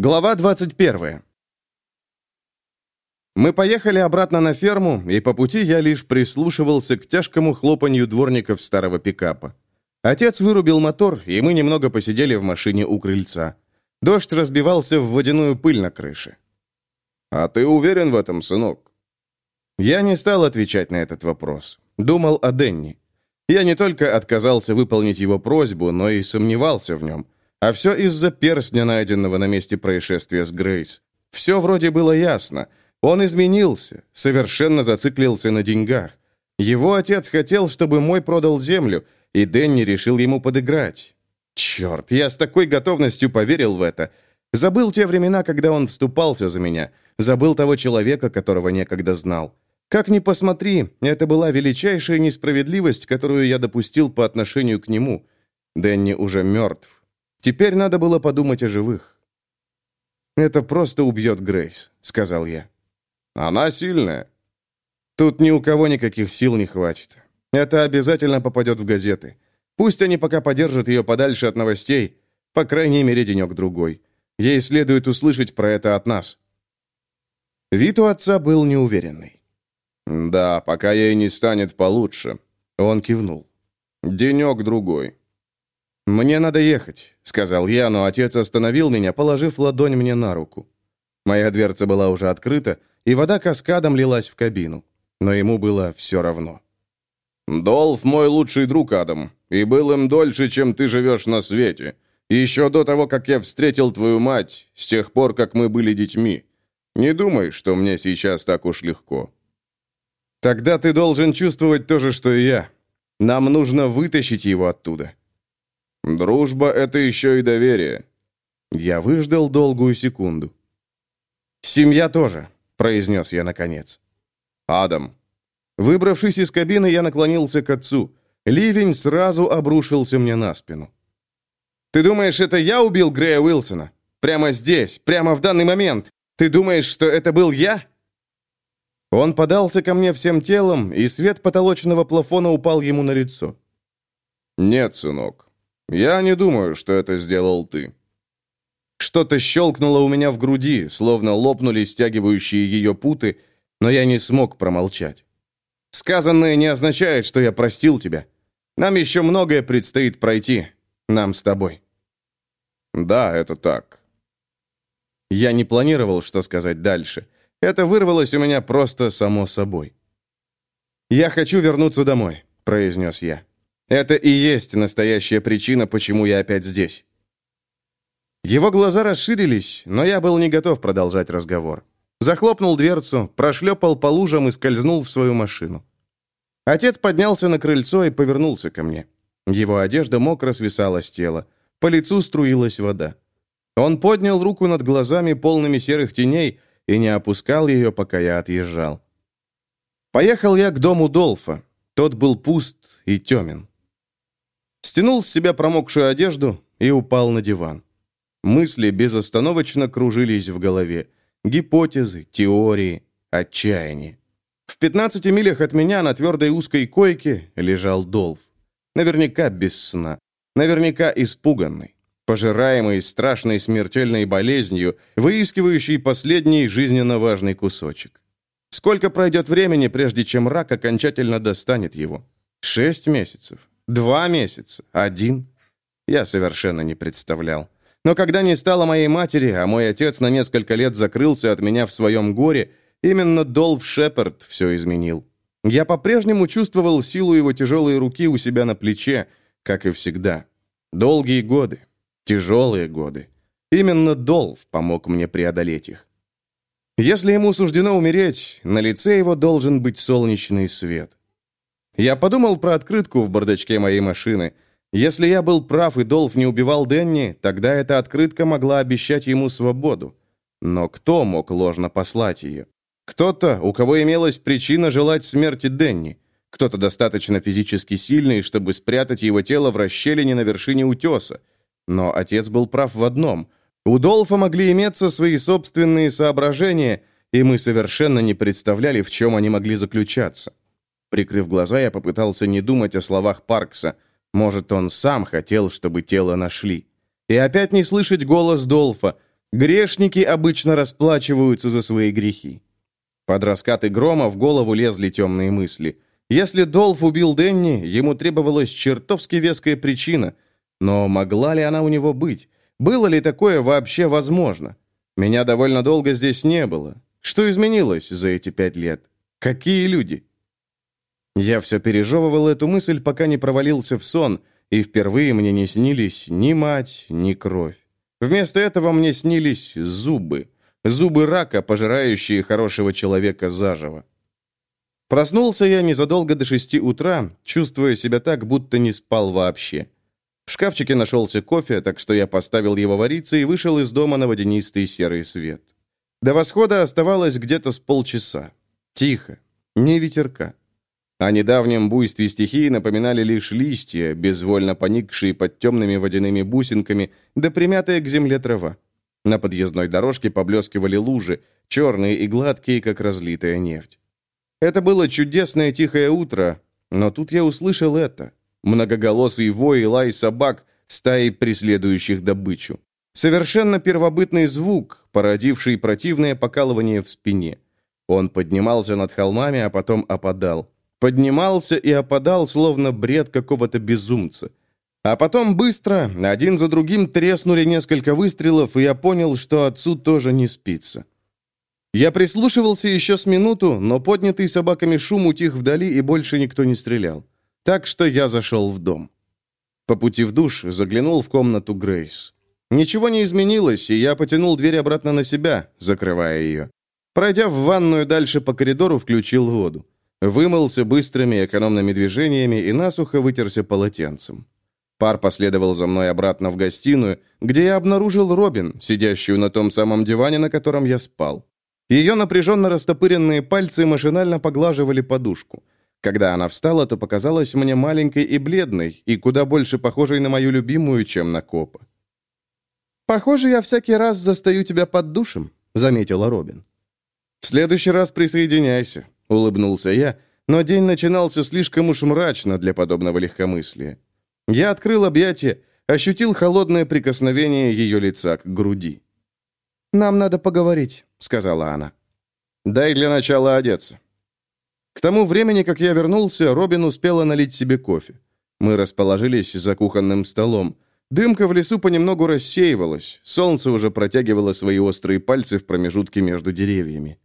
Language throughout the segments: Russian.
Глава 21. Мы поехали обратно на ферму, и по пути я лишь прислушивался к тяжкому хлопанью дворников старого пикапа. Отец вырубил мотор, и мы немного посидели в машине у крыльца. Дождь разбивался в водяную пыль на крыше. «А ты уверен в этом, сынок?» Я не стал отвечать на этот вопрос. Думал о Денни. Я не только отказался выполнить его просьбу, но и сомневался в нем. А все из-за перстня, найденного на месте происшествия с Грейс. Все вроде было ясно. Он изменился, совершенно зациклился на деньгах. Его отец хотел, чтобы мой продал землю, и Дэнни решил ему подыграть. Черт, я с такой готовностью поверил в это. Забыл те времена, когда он вступался за меня. Забыл того человека, которого некогда знал. Как ни посмотри, это была величайшая несправедливость, которую я допустил по отношению к нему. Дэнни уже мертв. Теперь надо было подумать о живых. «Это просто убьет Грейс», — сказал я. «Она сильная». «Тут ни у кого никаких сил не хватит. Это обязательно попадет в газеты. Пусть они пока подержат ее подальше от новостей, по крайней мере, денек-другой. Ей следует услышать про это от нас». Вид у отца был неуверенный. «Да, пока ей не станет получше». Он кивнул. «Денек-другой». «Мне надо ехать», — сказал я, но отец остановил меня, положив ладонь мне на руку. Моя дверца была уже открыта, и вода каскадом лилась в кабину. Но ему было все равно. «Долф мой лучший друг, Адам, и был им дольше, чем ты живешь на свете. Еще до того, как я встретил твою мать, с тех пор, как мы были детьми. Не думай, что мне сейчас так уж легко». «Тогда ты должен чувствовать то же, что и я. Нам нужно вытащить его оттуда». «Дружба — это еще и доверие». Я выждал долгую секунду. «Семья тоже», — произнес я наконец. «Адам». Выбравшись из кабины, я наклонился к отцу. Ливень сразу обрушился мне на спину. «Ты думаешь, это я убил Грея Уилсона? Прямо здесь, прямо в данный момент? Ты думаешь, что это был я?» Он подался ко мне всем телом, и свет потолочного плафона упал ему на лицо. «Нет, сынок, я не думаю, что это сделал ты». Что-то щелкнуло у меня в груди, словно лопнули стягивающие ее путы, но я не смог промолчать. «Сказанное не означает, что я простил тебя. Нам еще многое предстоит пройти. Нам с тобой». «Да, это так». Я не планировал, что сказать дальше. Это вырвалось у меня просто само собой. «Я хочу вернуться домой», — произнес я. «Это и есть настоящая причина, почему я опять здесь». Его глаза расширились, но я был не готов продолжать разговор. Захлопнул дверцу, прошлепал по лужам и скользнул в свою машину. Отец поднялся на крыльцо и повернулся ко мне. Его одежда мокро свисала с тела. По лицу струилась вода. Он поднял руку над глазами, полными серых теней, и не опускал ее, пока я отъезжал. Поехал я к дому Долфа. Тот был пуст и темен. Стянул с себя промокшую одежду и упал на диван. Мысли безостановочно кружились в голове. Гипотезы, теории, отчаяние. В 15 милях от меня на твердой узкой койке лежал Долф. Наверняка без сна. Наверняка испуганный. Пожираемый страшной смертельной болезнью, выискивающий последний жизненно важный кусочек. Сколько пройдет времени, прежде чем рак окончательно достанет его? Шесть месяцев? Два месяца? Один? Я совершенно не представлял. Но когда не стало моей матери, а мой отец на несколько лет закрылся от меня в своем горе, именно Долф Шепард все изменил. Я по-прежнему чувствовал силу его тяжелой руки у себя на плече, как и всегда. Долгие годы, тяжелые годы. Именно Долф помог мне преодолеть их. Если ему суждено умереть, на лице его должен быть солнечный свет. Я подумал про открытку в бардачке моей машины – если я был прав и Долф не убивал Денни, тогда эта открытка могла обещать ему свободу. Но кто мог ложно послать ее? Кто-то, у кого имелась причина желать смерти Денни. Кто-то достаточно физически сильный, чтобы спрятать его тело в расщелине на вершине утеса. Но отец был прав в одном. У Долфа могли иметься свои собственные соображения, и мы совершенно не представляли, в чем они могли заключаться. Прикрыв глаза, я попытался не думать о словах Паркса – может, он сам хотел, чтобы тело нашли. И опять не слышать голос Долфа. Грешники обычно расплачиваются за свои грехи. Под раскаты грома в голову лезли темные мысли. Если Долф убил Денни, ему требовалась чертовски веская причина. Но могла ли она у него быть? Было ли такое вообще возможно? Меня довольно долго здесь не было. Что изменилось за эти пять лет? Какие люди? Я все пережевывал эту мысль, пока не провалился в сон, и впервые мне не снились ни мать, ни кровь. Вместо этого мне снились зубы. Зубы рака, пожирающие хорошего человека заживо. Проснулся я незадолго до шести утра, чувствуя себя так, будто не спал вообще. В шкафчике нашелся кофе, так что я поставил его вариться и вышел из дома на водянистый серый свет. До восхода оставалось где-то с полчаса. Тихо, не ветерка. О недавнем буйстве стихии напоминали лишь листья, безвольно поникшие под темными водяными бусинками, да примятая к земле трава. На подъездной дорожке поблескивали лужи, черные и гладкие, как разлитая нефть. Это было чудесное тихое утро, но тут я услышал это. Многоголосый вой и лай собак, стаи преследующих добычу. Совершенно первобытный звук, породивший противное покалывание в спине. Он поднимался над холмами, а потом опадал. Поднимался и опадал, словно бред какого-то безумца. А потом быстро, один за другим, треснули несколько выстрелов, и я понял, что отцу тоже не спится. Я прислушивался еще с минуту, но поднятый собаками шум утих вдали, и больше никто не стрелял. Так что я зашел в дом. По пути в душ заглянул в комнату Грейс. Ничего не изменилось, и я потянул дверь обратно на себя, закрывая ее. Пройдя в ванную дальше по коридору, включил воду. Вымылся быстрыми экономными движениями и насухо вытерся полотенцем. Пар последовал за мной обратно в гостиную, где я обнаружил Робин, сидящую на том самом диване, на котором я спал. Ее напряженно растопыренные пальцы машинально поглаживали подушку. Когда она встала, то показалась мне маленькой и бледной, и куда больше похожей на мою любимую, чем на копа. «Похоже, я всякий раз застаю тебя под душем», — заметила Робин. «В следующий раз присоединяйся», — улыбнулся я, но день начинался слишком уж мрачно для подобного легкомыслия. Я открыл объятия, ощутил холодное прикосновение ее лица к груди. «Нам надо поговорить», — сказала она. «Дай для начала одеться». К тому времени, как я вернулся, Робин успела налить себе кофе. Мы расположились за кухонным столом. Дымка в лесу понемногу рассеивалась, солнце уже протягивало свои острые пальцы в промежутке между деревьями.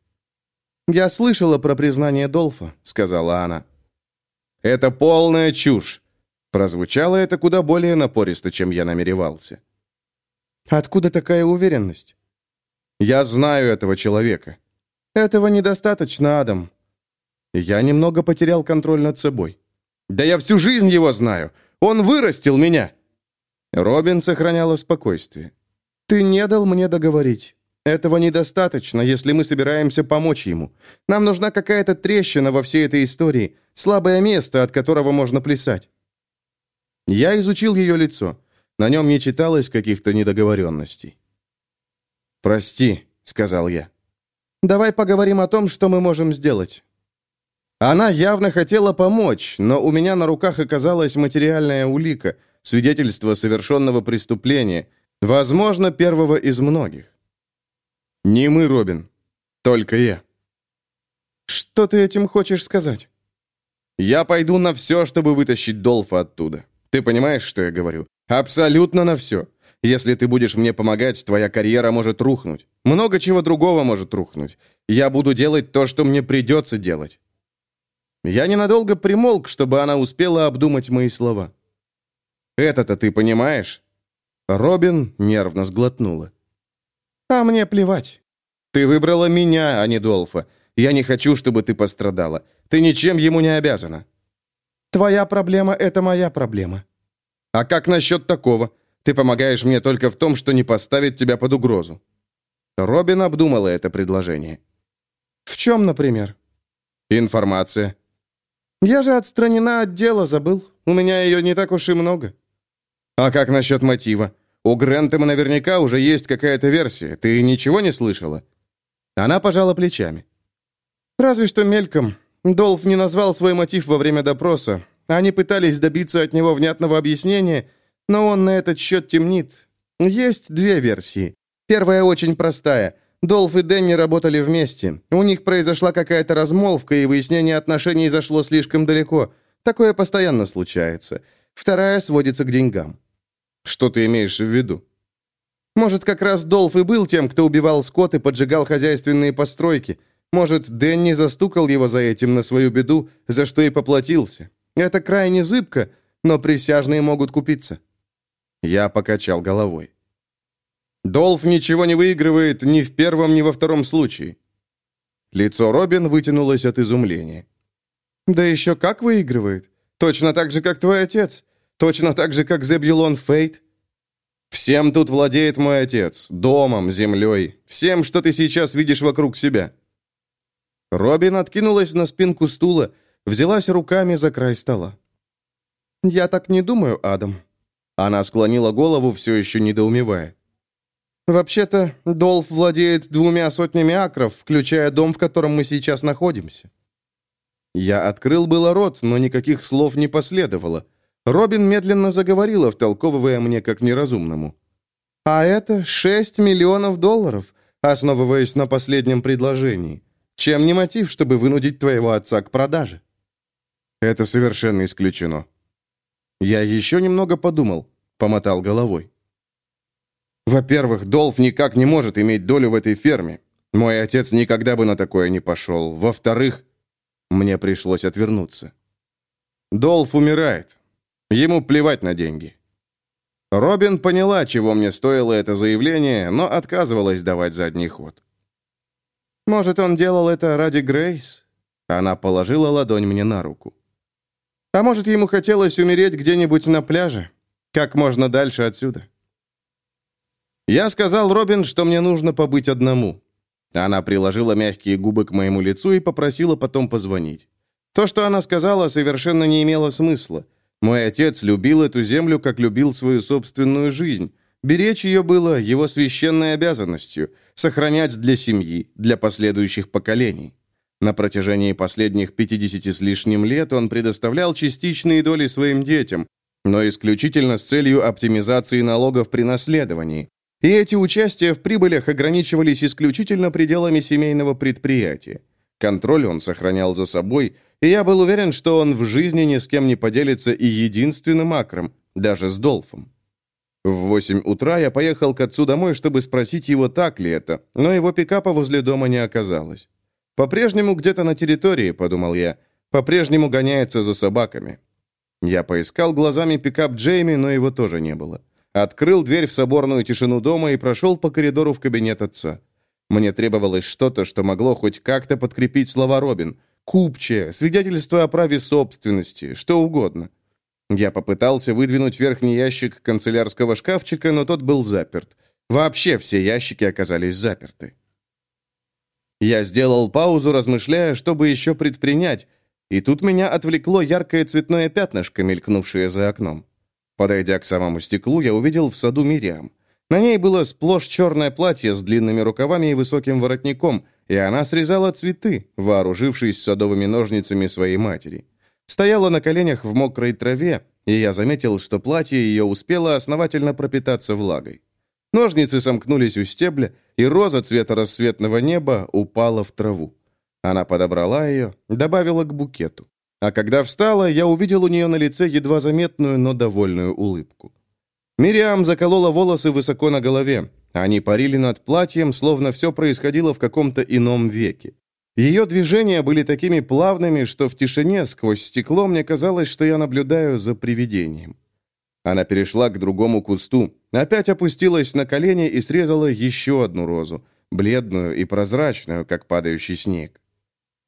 «Я слышала про признание Долфа», — сказала она. «Это полная чушь!» Прозвучало это куда более напористо, чем я намеревался. «Откуда такая уверенность?» «Я знаю этого человека». «Этого недостаточно, Адам». Я немного потерял контроль над собой. «Да я всю жизнь его знаю! Он вырастил меня!» Робин сохраняла спокойствие. «Ты не дал мне договорить. Этого недостаточно, если мы собираемся помочь ему. Нам нужна какая-то трещина во всей этой истории, слабое место, от которого можно плясать». Я изучил ее лицо. На нем не читалось каких-то недоговоренностей. «Прости», — сказал я. «Давай поговорим о том, что мы можем сделать». Она явно хотела помочь, но у меня на руках оказалась материальная улика, свидетельство совершенного преступления, возможно, первого из многих. «Не мы, Робин. Только я». «Что ты этим хочешь сказать?» «Я пойду на все, чтобы вытащить Долфа оттуда. Ты понимаешь, что я говорю? Абсолютно на все. Если ты будешь мне помогать, твоя карьера может рухнуть. Много чего другого может рухнуть. Я буду делать то, что мне придется делать». Я ненадолго примолк, чтобы она успела обдумать мои слова. «Это-то ты понимаешь?» Робин нервно сглотнула. «А мне плевать. Ты выбрала меня, а не Долфа. Я не хочу, чтобы ты пострадала. Ты ничем ему не обязана». «Твоя проблема — это моя проблема». «А как насчет такого? Ты помогаешь мне только в том, что не поставит тебя под угрозу». Робин обдумала это предложение. «В чем, например?» «Информация». «Я же отстранена от дела, забыл. У меня ее не так уж и много». «А как насчет мотива? У Грентема наверняка уже есть какая-то версия. Ты ничего не слышала?» Она пожала плечами. «Разве что мельком. Долф не назвал свой мотив во время допроса. Они пытались добиться от него внятного объяснения, но он на этот счет темнит. Есть две версии. Первая очень простая. Долф и Дэнни работали вместе. У них произошла какая-то размолвка, и выяснение отношений зашло слишком далеко. Такое постоянно случается. Вторая сводится к деньгам. Что ты имеешь в виду? Может, как раз Долф и был тем, кто убивал скот и поджигал хозяйственные постройки. Может, Дэнни застукал его за этим на свою беду, за что и поплатился. Это крайне зыбко, но присяжные могут купиться. Я покачал головой. Долф ничего не выигрывает ни в первом, ни во втором случае. Лицо Робин вытянулось от изумления. «Да еще как выигрывает. Точно так же, как твой отец. Точно так же, как Зебьюлон Фейт. Всем тут владеет мой отец. Домом, землей. Всем, что ты сейчас видишь вокруг себя». Робин откинулась на спинку стула, взялась руками за край стола. «Я так не думаю, Адам». Она склонила голову, все еще недоумевая. «Вообще-то, Долф владеет двумя сотнями акров, включая дом, в котором мы сейчас находимся». Я открыл было рот, но никаких слов не последовало. Робин медленно заговорила, втолковывая мне как неразумному. «А это 6 миллионов долларов, основываясь на последнем предложении. Чем не мотив, чтобы вынудить твоего отца к продаже?» «Это совершенно исключено». Я еще немного подумал, помотал головой. Во-первых, Долф никак не может иметь долю в этой ферме. Мой отец никогда бы на такое не пошел. Во-вторых, мне пришлось отвернуться. Долф умирает. Ему плевать на деньги. Робин поняла, чего мне стоило это заявление, но отказывалась давать задний ход. «Может, он делал это ради Грейс?» Она положила ладонь мне на руку. «А может, ему хотелось умереть где-нибудь на пляже? Как можно дальше отсюда?» Я сказал Робин, что мне нужно побыть одному. Она приложила мягкие губы к моему лицу и попросила потом позвонить. То, что она сказала, совершенно не имело смысла. Мой отец любил эту землю, как любил свою собственную жизнь. Беречь ее было его священной обязанностью, сохранять для семьи, для последующих поколений. На протяжении последних 50 с лишним лет он предоставлял частичные доли своим детям, но исключительно с целью оптимизации налогов при наследовании. И эти участия в прибылях ограничивались исключительно пределами семейного предприятия. Контроль он сохранял за собой, и я был уверен, что он в жизни ни с кем не поделится и единственным акром, даже с Долфом. В восемь утра я поехал к отцу домой, чтобы спросить его, так ли это, но его пикапа возле дома не оказалось. «По-прежнему где-то на территории», — подумал я, — «по-прежнему гоняется за собаками». Я поискал глазами пикап Джейми, но его тоже не было. Открыл дверь в соборную тишину дома и прошел по коридору в кабинет отца. Мне требовалось что-то, что могло хоть как-то подкрепить слова Робин. Купче, свидетельство о праве собственности, что угодно. Я попытался выдвинуть верхний ящик канцелярского шкафчика, но тот был заперт. Вообще все ящики оказались заперты. Я сделал паузу, размышляя, что бы еще предпринять, и тут меня отвлекло яркое цветное пятнышко, мелькнувшее за окном. Подойдя к самому стеклу, я увидел в саду Мириам. На ней было сплошь черное платье с длинными рукавами и высоким воротником, и она срезала цветы, вооружившись садовыми ножницами своей матери. Стояла на коленях в мокрой траве, и я заметил, что платье ее успело основательно пропитаться влагой. Ножницы сомкнулись у стебля, и роза цвета рассветного неба упала в траву. Она подобрала ее, добавила к букету. А когда встала, я увидел у нее на лице едва заметную, но довольную улыбку. Мириам заколола волосы высоко на голове. Они парили над платьем, словно все происходило в каком-то ином веке. Ее движения были такими плавными, что в тишине сквозь стекло мне казалось, что я наблюдаю за привидением. Она перешла к другому кусту, опять опустилась на колени и срезала еще одну розу, бледную и прозрачную, как падающий снег.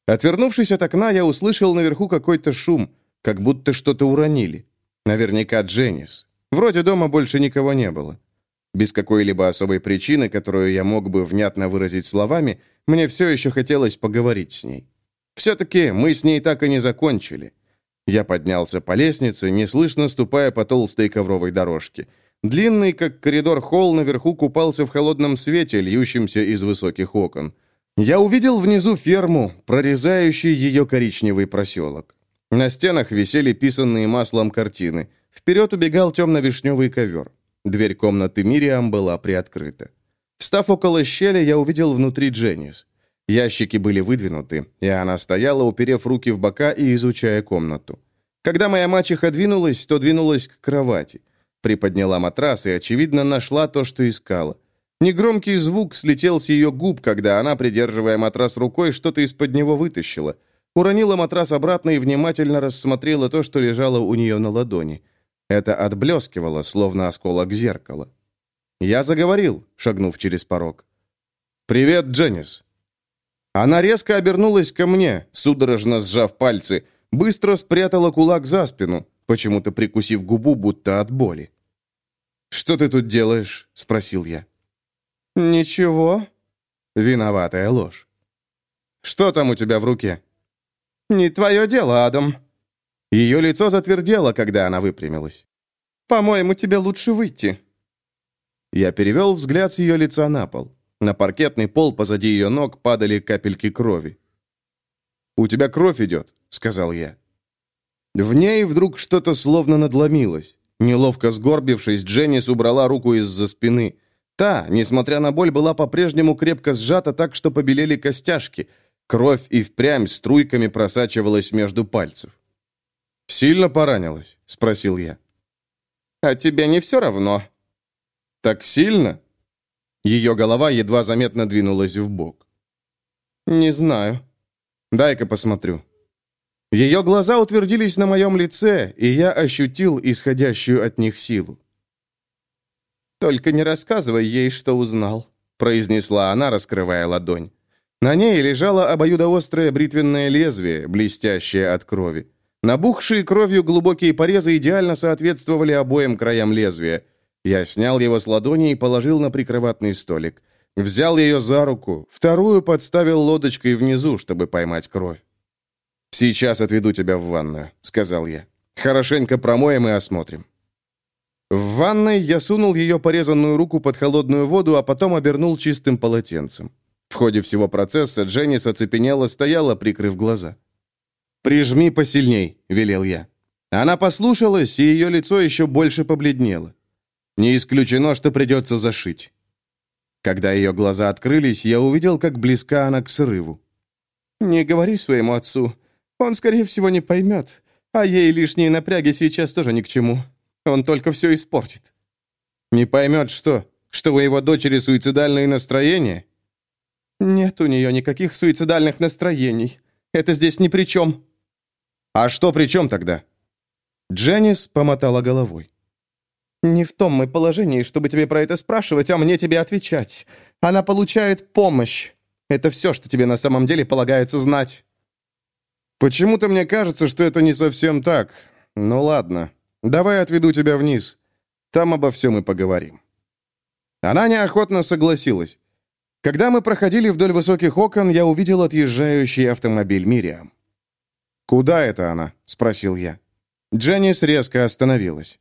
Отвернувшись от окна, я услышал наверху какой-то шум, как будто что-то уронили. Наверняка Дженнис. Вроде дома больше никого не было. Без какой-либо особой причины, которую я мог бы внятно выразить словами, мне все еще хотелось поговорить с ней. Все-таки мы с ней так и не закончили. Я поднялся по лестнице, неслышно ступая по толстой ковровой дорожке. Длинный, как коридор, холл наверху купался в холодном свете, льющемся из высоких окон. Я увидел внизу ферму, прорезающий ее коричневый проселок. На стенах висели писанные маслом картины. Вперед убегал темно-вишневый ковер. Дверь комнаты Мириам была приоткрыта. Встав около щели, я увидел внутри Дженнис. Ящики были выдвинуты, и она стояла, уперев руки в бока и изучая комнату. Когда моя мачеха двинулась, то двинулась к кровати. Приподняла матрас и, очевидно, нашла то, что искала. Негромкий звук слетел с ее губ, когда она, придерживая матрас рукой, что-то из-под него вытащила. Уронила матрас обратно и внимательно рассмотрела то, что лежало у нее на ладони. Это отблескивало, словно осколок зеркала. Я заговорил, шагнув через порог. «Привет, Дженнис!» Она резко обернулась ко мне, судорожно сжав пальцы, быстро спрятала кулак за спину, почему-то прикусив губу, будто от боли. «Что ты тут делаешь?» — спросил я. «Ничего». Виноватая ложь. «Что там у тебя в руке?» «Не твое дело, Адам». Ее лицо затвердело, когда она выпрямилась. «По-моему, тебе лучше выйти». Я перевел взгляд с ее лица на пол. На паркетный пол позади ее ног падали капельки крови. «У тебя кровь идет», — сказал я. В ней вдруг что-то словно надломилось. Неловко сгорбившись, Дженнис убрала руку из-за спины. Та, несмотря на боль, была по-прежнему крепко сжата так, что побелели костяшки. Кровь и впрямь струйками просачивалась между пальцев. «Сильно поранилась?» — спросил я. «А тебе не все равно?» «Так сильно?» Ее голова едва заметно двинулась в бок. «Не знаю. Дай-ка посмотрю». Ее глаза утвердились на моем лице, и я ощутил исходящую от них силу. «Только не рассказывай ей, что узнал», — произнесла она, раскрывая ладонь. На ней лежало обоюдоострое бритвенное лезвие, блестящее от крови. Набухшие кровью глубокие порезы идеально соответствовали обоим краям лезвия — я снял его с ладони и положил на прикроватный столик. Взял ее за руку, вторую подставил лодочкой внизу, чтобы поймать кровь. «Сейчас отведу тебя в ванную», — сказал я. «Хорошенько промоем и осмотрим». В ванной я сунул ее порезанную руку под холодную воду, а потом обернул чистым полотенцем. В ходе всего процесса Дженнис оцепенела, стояла, прикрыв глаза. «Прижми посильней», — велел я. Она послушалась, и ее лицо еще больше побледнело. Не исключено, что придется зашить. Когда ее глаза открылись, я увидел, как близка она к срыву. «Не говори своему отцу. Он, скорее всего, не поймет. А ей лишние напряги сейчас тоже ни к чему. Он только все испортит». «Не поймет что? Что у его дочери суицидальные настроения?» «Нет у нее никаких суицидальных настроений. Это здесь ни при чем». «А что при чем тогда?» Дженнис помотала головой. «Не в том мы положении, чтобы тебе про это спрашивать, а мне тебе отвечать. Она получает помощь. Это все, что тебе на самом деле полагается знать». «Почему-то мне кажется, что это не совсем так. Ну ладно, давай отведу тебя вниз. Там обо всем и поговорим». Она неохотно согласилась. Когда мы проходили вдоль высоких окон, я увидел отъезжающий автомобиль Мириам. «Куда это она?» — спросил я. Дженнис резко остановилась.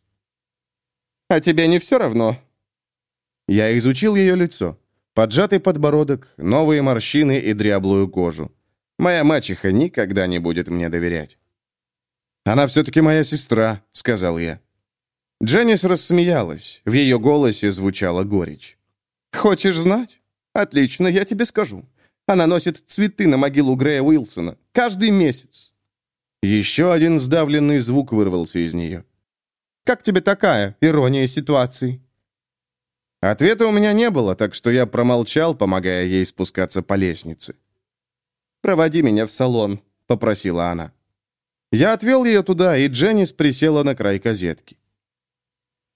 А тебе не все равно?» Я изучил ее лицо. Поджатый подбородок, новые морщины и дряблую кожу. Моя мачеха никогда не будет мне доверять. «Она все-таки моя сестра», — сказал я. Дженнис рассмеялась. В ее голосе звучала горечь. «Хочешь знать? Отлично, я тебе скажу. Она носит цветы на могилу Грея Уилсона. Каждый месяц». Еще один сдавленный звук вырвался из нее. Как тебе такая ирония ситуации?» Ответа у меня не было, так что я промолчал, помогая ей спускаться по лестнице. «Проводи меня в салон», — попросила она. Я отвел ее туда, и Дженнис присела на край козетки.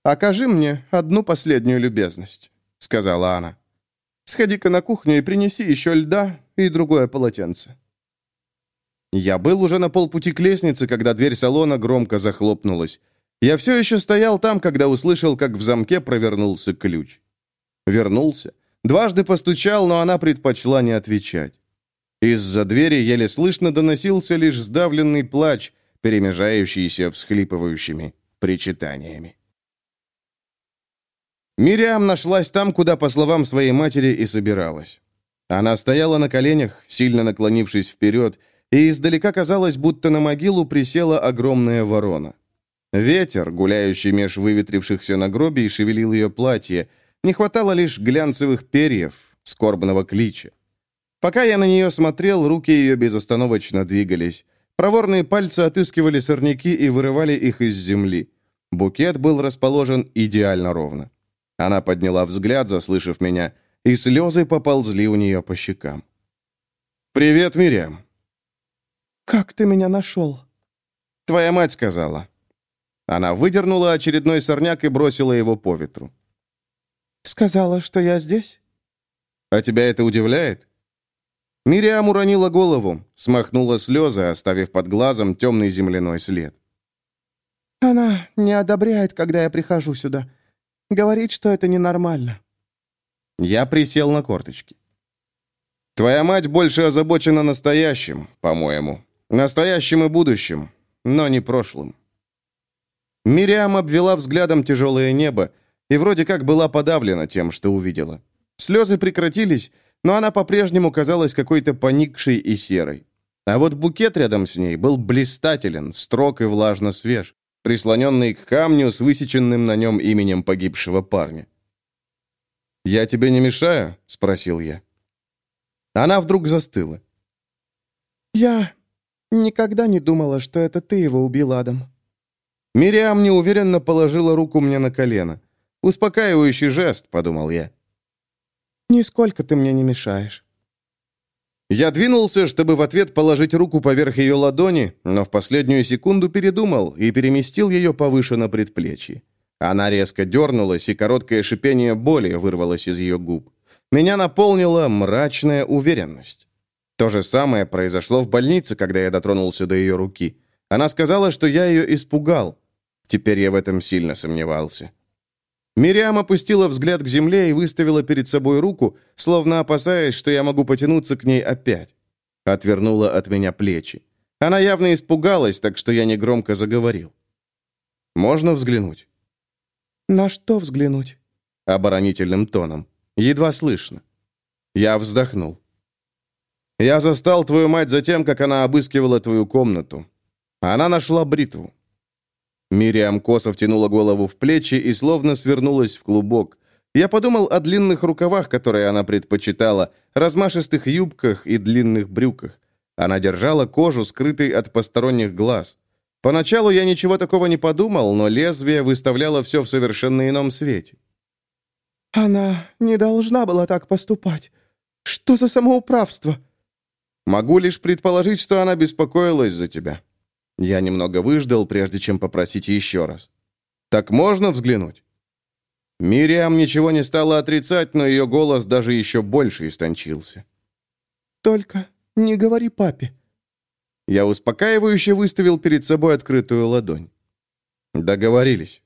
«Окажи мне одну последнюю любезность», — сказала она. «Сходи-ка на кухню и принеси еще льда и другое полотенце». Я был уже на полпути к лестнице, когда дверь салона громко захлопнулась. Я все еще стоял там, когда услышал, как в замке провернулся ключ. Вернулся. Дважды постучал, но она предпочла не отвечать. Из-за двери еле слышно доносился лишь сдавленный плач, перемежающийся всхлипывающими причитаниями. Мириам нашлась там, куда, по словам своей матери, и собиралась. Она стояла на коленях, сильно наклонившись вперед, и издалека казалось, будто на могилу присела огромная ворона. Ветер, гуляющий меж выветрившихся нагробий, шевелил ее платье. Не хватало лишь глянцевых перьев, скорбного клича. Пока я на нее смотрел, руки ее безостановочно двигались. Проворные пальцы отыскивали сорняки и вырывали их из земли. Букет был расположен идеально ровно. Она подняла взгляд, заслышав меня, и слезы поползли у нее по щекам. «Привет, Мириам». «Как ты меня нашел?» «Твоя мать сказала». Она выдернула очередной сорняк и бросила его по ветру. «Сказала, что я здесь?» «А тебя это удивляет?» Мириам уронила голову, смахнула слезы, оставив под глазом темный земляной след. «Она не одобряет, когда я прихожу сюда. Говорит, что это ненормально». Я присел на корточки. «Твоя мать больше озабочена настоящим, по-моему. Настоящим и будущим, но не прошлым». Мириам обвела взглядом тяжелое небо и вроде как была подавлена тем, что увидела. Слезы прекратились, но она по-прежнему казалась какой-то поникшей и серой. А вот букет рядом с ней был блистателен, строг и влажно свеж, прислоненный к камню с высеченным на нем именем погибшего парня. «Я тебе не мешаю?» — спросил я. Она вдруг застыла. «Я никогда не думала, что это ты его убил, Адам». Мириам неуверенно положила руку мне на колено. «Успокаивающий жест», — подумал я. «Нисколько ты мне не мешаешь». Я двинулся, чтобы в ответ положить руку поверх ее ладони, но в последнюю секунду передумал и переместил ее повыше на предплечье. Она резко дернулась, и короткое шипение боли вырвалось из ее губ. Меня наполнила мрачная уверенность. То же самое произошло в больнице, когда я дотронулся до ее руки. Она сказала, что я ее испугал. Теперь я в этом сильно сомневался. Мириам опустила взгляд к земле и выставила перед собой руку, словно опасаясь, что я могу потянуться к ней опять. Отвернула от меня плечи. Она явно испугалась, так что я негромко заговорил. «Можно взглянуть?» «На что взглянуть?» Оборонительным тоном. Едва слышно. Я вздохнул. «Я застал твою мать за тем, как она обыскивала твою комнату. Она нашла бритву. Мириам косо втянула голову в плечи и словно свернулась в клубок. Я подумал о длинных рукавах, которые она предпочитала, размашистых юбках и длинных брюках. Она держала кожу, скрытой от посторонних глаз. Поначалу я ничего такого не подумал, но лезвие выставляло все в совершенно ином свете. «Она не должна была так поступать. Что за самоуправство?» «Могу лишь предположить, что она беспокоилась за тебя. Я немного выждал, прежде чем попросить еще раз. «Так можно взглянуть?» Мириам ничего не стала отрицать, но ее голос даже еще больше истончился. «Только не говори папе». Я успокаивающе выставил перед собой открытую ладонь. Договорились.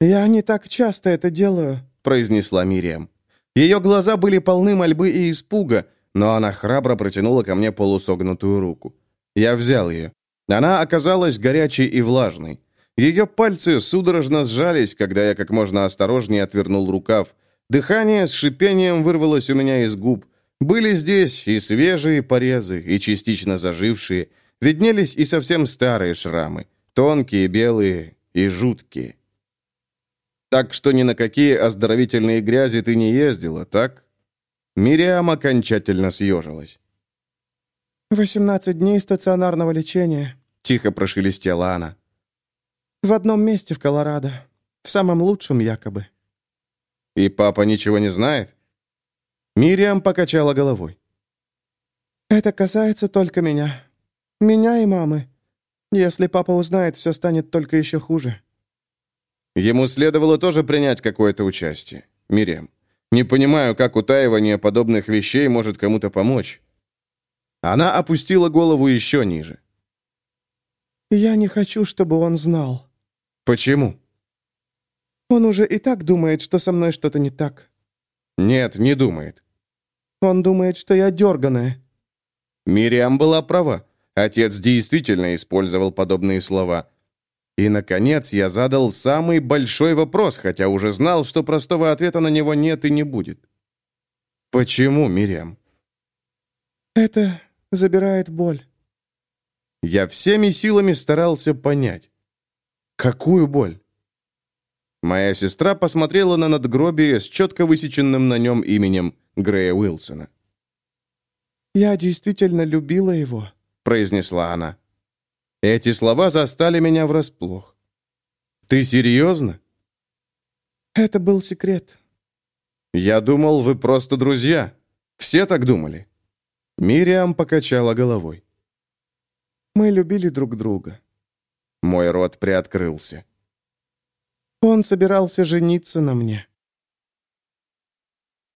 «Я не так часто это делаю», — произнесла Мириам. Ее глаза были полны мольбы и испуга, но она храбро протянула ко мне полусогнутую руку. Я взял ее. Она оказалась горячей и влажной. Ее пальцы судорожно сжались, когда я как можно осторожнее отвернул рукав. Дыхание с шипением вырвалось у меня из губ. Были здесь и свежие порезы, и частично зажившие. Виднелись и совсем старые шрамы. Тонкие, белые и жуткие. Так что ни на какие оздоровительные грязи ты не ездила, так? Мириам окончательно съежилась. «Восемнадцать дней стационарного лечения», — тихо прошелестела она. «В одном месте в Колорадо. В самом лучшем якобы». «И папа ничего не знает?» Мириам покачала головой. «Это касается только меня. Меня и мамы. Если папа узнает, все станет только еще хуже». Ему следовало тоже принять какое-то участие. Мириам, не понимаю, как утаивание подобных вещей может кому-то помочь. Она опустила голову еще ниже. «Я не хочу, чтобы он знал». «Почему?» «Он уже и так думает, что со мной что-то не так». «Нет, не думает». «Он думает, что я дерганая». Мириам была права. Отец действительно использовал подобные слова. И, наконец, я задал самый большой вопрос, хотя уже знал, что простого ответа на него нет и не будет. «Почему, Мириам?» «Это забирает боль». Я всеми силами старался понять. Какую боль? Моя сестра посмотрела на надгробие с четко высеченным на нем именем Грея Уилсона. «Я действительно любила его», — произнесла она. Эти слова застали меня врасплох. «Ты серьезно?» «Это был секрет». «Я думал, вы просто друзья. Все так думали». Мириам покачала головой. «Мы любили друг друга». Мой рот приоткрылся. «Он собирался жениться на мне».